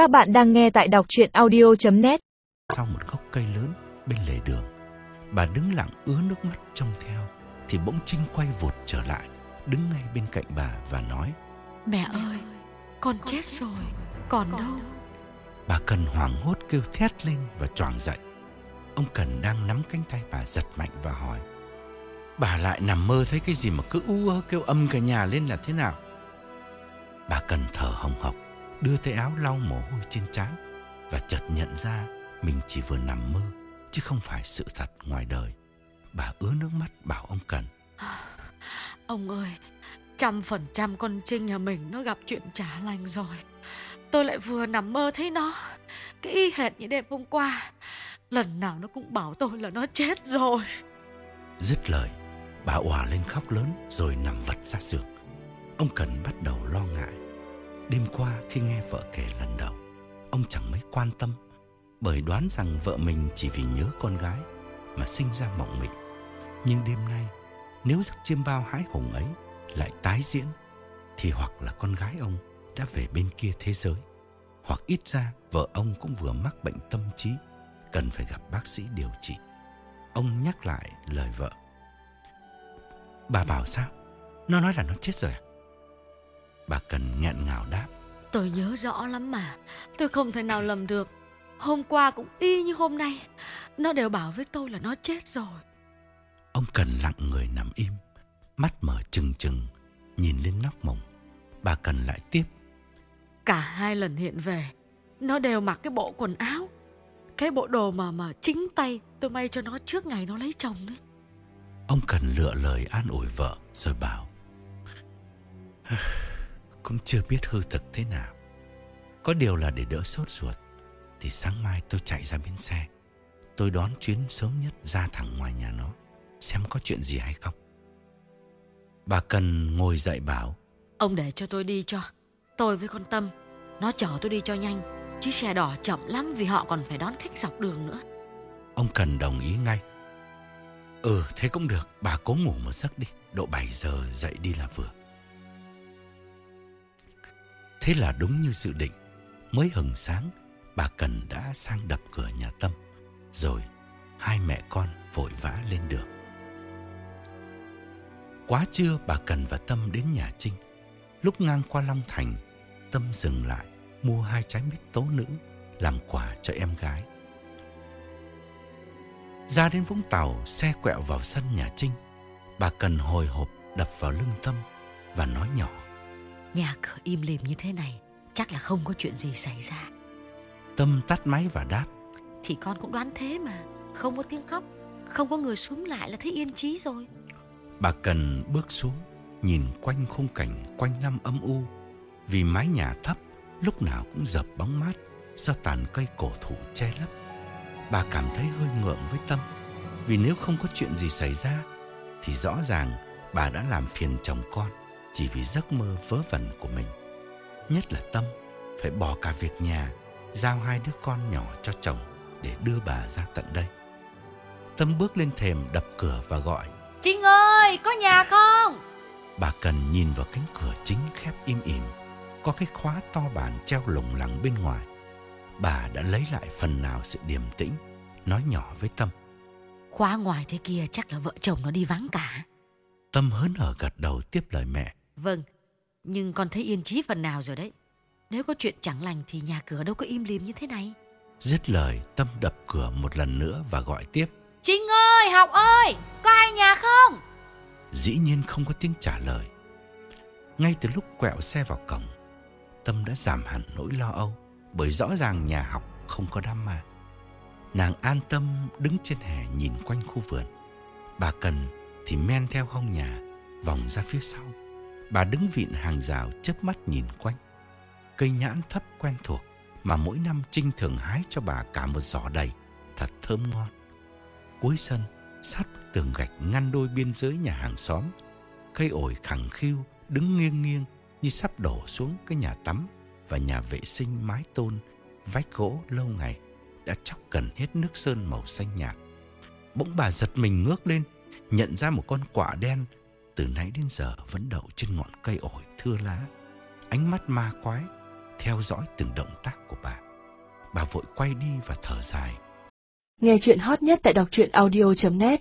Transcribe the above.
Các bạn đang nghe tại đọc chuyện audio.net Sau một gốc cây lớn bên lề đường, bà đứng lặng ứa nước mắt trông theo, thì bỗng Trinh quay vụt trở lại, đứng ngay bên cạnh bà và nói Mẹ ơi, con chết rồi, còn đâu? Bà Cần hoảng hốt kêu thét lên và choàng dậy. Ông Cần đang nắm cánh tay bà giật mạnh và hỏi Bà lại nằm mơ thấy cái gì mà cứ u ơ kêu âm cả nhà lên là thế nào? Bà Cần thở hồng hộc, đưa tay áo lau mồ hôi trên trán và chợt nhận ra mình chỉ vừa nằm mơ chứ không phải sự thật ngoài đời. Bà ứa nước mắt bảo ông Cần Ông ơi, trăm phần trăm con Trinh nhà mình nó gặp chuyện trả lành rồi. Tôi lại vừa nằm mơ thấy nó, cái y hệt như đêm hôm qua. Lần nào nó cũng bảo tôi là nó chết rồi. Dứt lời, bà òa lên khóc lớn rồi nằm vật ra giường. Ông Cần bắt đầu lo ngại. Đêm qua khi nghe vợ kể lần đầu, ông chẳng mấy quan tâm bởi đoán rằng vợ mình chỉ vì nhớ con gái mà sinh ra mộng mị. Nhưng đêm nay, nếu giấc chiêm bao hái hùng ấy lại tái diễn, thì hoặc là con gái ông đã về bên kia thế giới, hoặc ít ra vợ ông cũng vừa mắc bệnh tâm trí, cần phải gặp bác sĩ điều trị. Ông nhắc lại lời vợ. Bà bảo sao? Nó nói là nó chết rồi à? Bà cần nghẹn ngào đáp. Tôi nhớ rõ lắm mà, tôi không thể nào lầm được. Hôm qua cũng y như hôm nay, nó đều bảo với tôi là nó chết rồi. Ông cần lặng người nằm im, mắt mở trừng trừng, nhìn lên nóc mồng. Bà cần lại tiếp. Cả hai lần hiện về, nó đều mặc cái bộ quần áo. Cái bộ đồ mà mà chính tay tôi may cho nó trước ngày nó lấy chồng đấy. Ông cần lựa lời an ủi vợ rồi bảo. Cũng chưa biết hư thực thế nào. Có điều là để đỡ sốt ruột, thì sáng mai tôi chạy ra bến xe. Tôi đón chuyến sớm nhất ra thẳng ngoài nhà nó, xem có chuyện gì hay không. Bà cần ngồi dậy bảo. Ông để cho tôi đi cho. Tôi với con Tâm, nó chở tôi đi cho nhanh. Chứ xe đỏ chậm lắm vì họ còn phải đón khách dọc đường nữa. Ông cần đồng ý ngay. Ừ, thế cũng được, bà cố ngủ một giấc đi, độ 7 giờ dậy đi là vừa. Thế là đúng như dự định, mới hừng sáng, bà Cần đã sang đập cửa nhà Tâm, rồi hai mẹ con vội vã lên đường. Quá trưa bà Cần và Tâm đến nhà Trinh. Lúc ngang qua Long Thành, Tâm dừng lại mua hai trái mít tố nữ làm quà cho em gái. Ra đến Vũng Tàu, xe quẹo vào sân nhà Trinh. Bà Cần hồi hộp đập vào lưng Tâm và nói nhỏ. Nhà cửa im lìm như thế này, chắc là không có chuyện gì xảy ra. Tâm tắt máy và đáp. Thì con cũng đoán thế mà, không có tiếng khóc, không có người xuống lại là thấy yên trí rồi. Bà Cần bước xuống, nhìn quanh khung cảnh quanh năm âm u, vì mái nhà thấp lúc nào cũng dập bóng mát do tàn cây cổ thụ che lấp. Bà cảm thấy hơi ngượng với Tâm, vì nếu không có chuyện gì xảy ra, thì rõ ràng bà đã làm phiền chồng con chỉ vì giấc mơ vớ vẩn của mình. Nhất là Tâm phải bỏ cả việc nhà, giao hai đứa con nhỏ cho chồng để đưa bà ra tận đây. Tâm bước lên thềm đập cửa và gọi. Trinh ơi, có nhà không? Bà cần nhìn vào cánh cửa chính khép im ỉm, có cái khóa to bản treo lủng lẳng bên ngoài. Bà đã lấy lại phần nào sự điềm tĩnh, nói nhỏ với Tâm. Khóa ngoài thế kia chắc là vợ chồng nó đi vắng cả. Tâm hớn hở gật đầu tiếp lời mẹ. Vâng, nhưng con thấy yên trí phần nào rồi đấy. Nếu có chuyện chẳng lành thì nhà cửa đâu có im lìm như thế này. Dứt lời, Tâm đập cửa một lần nữa và gọi tiếp. Trinh ơi, Học ơi, có ai nhà không? Dĩ nhiên không có tiếng trả lời. Ngay từ lúc quẹo xe vào cổng, Tâm đã giảm hẳn nỗi lo âu bởi rõ ràng nhà học không có đám ma. Nàng an tâm đứng trên hè nhìn quanh khu vườn. Bà Cần thì men theo hông nhà, vòng ra phía sau. Bà đứng vịn hàng rào chớp mắt nhìn quanh. Cây nhãn thấp quen thuộc mà mỗi năm Trinh thường hái cho bà cả một giỏ đầy, thật thơm ngon. Cuối sân, sát bức tường gạch ngăn đôi biên giới nhà hàng xóm, cây ổi khẳng khiu đứng nghiêng nghiêng như sắp đổ xuống cái nhà tắm và nhà vệ sinh mái tôn, vách gỗ lâu ngày đã chóc gần hết nước sơn màu xanh nhạt. Bỗng bà giật mình ngước lên, nhận ra một con quả đen từ nãy đến giờ vẫn đậu trên ngọn cây ổi thưa lá. Ánh mắt ma quái theo dõi từng động tác của bà. Bà vội quay đi và thở dài. Nghe chuyện hot nhất tại đọc truyện audio.net